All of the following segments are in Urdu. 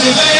سے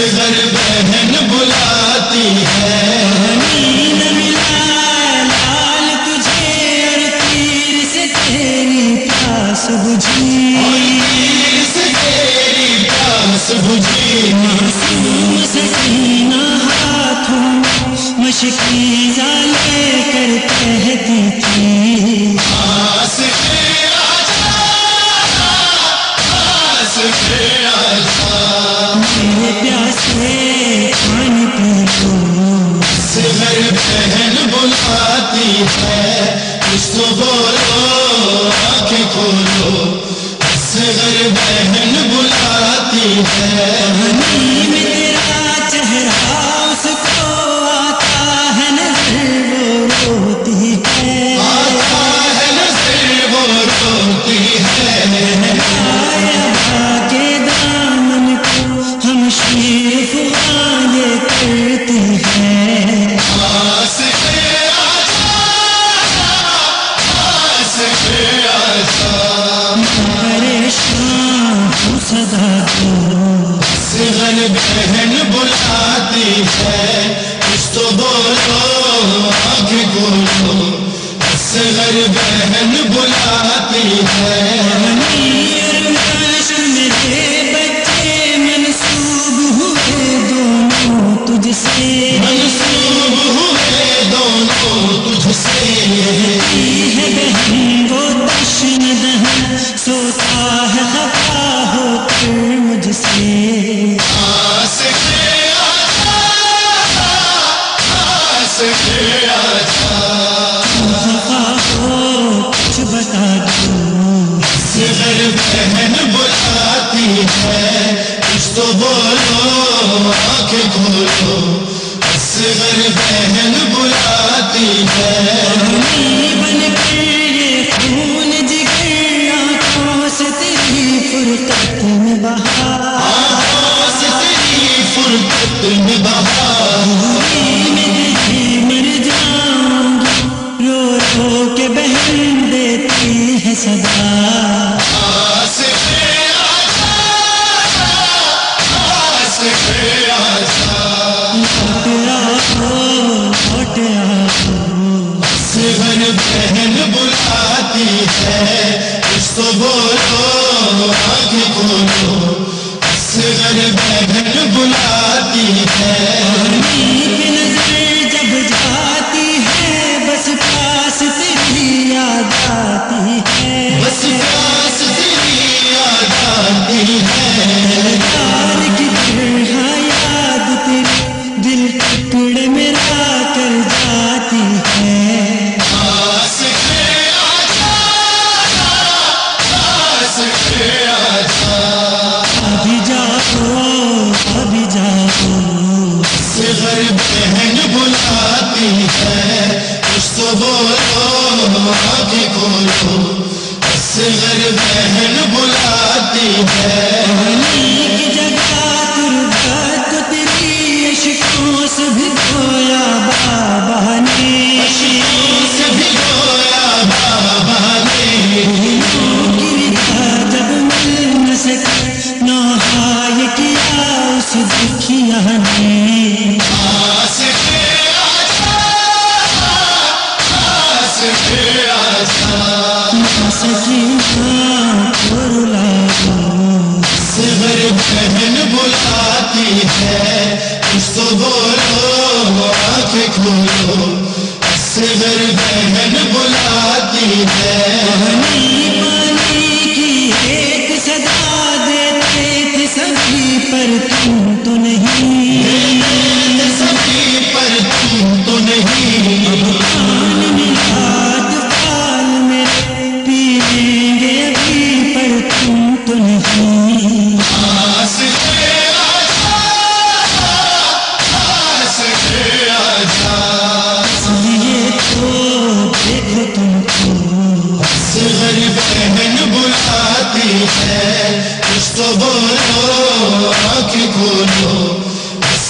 نظر ہے۔ کس کو بولو آنکھیں کھولو۔ اصغر بہن بلاتی ہے۔ میں تیرا چہرہ اس بولو؟ آگے بہن بلاتی ہے۔ بہن بلاتی ہے۔ ہے کچھ تو بولو آگے بولو اصغر بہن بلاتی ہے۔ بولا کے بہن بلاتی ہے۔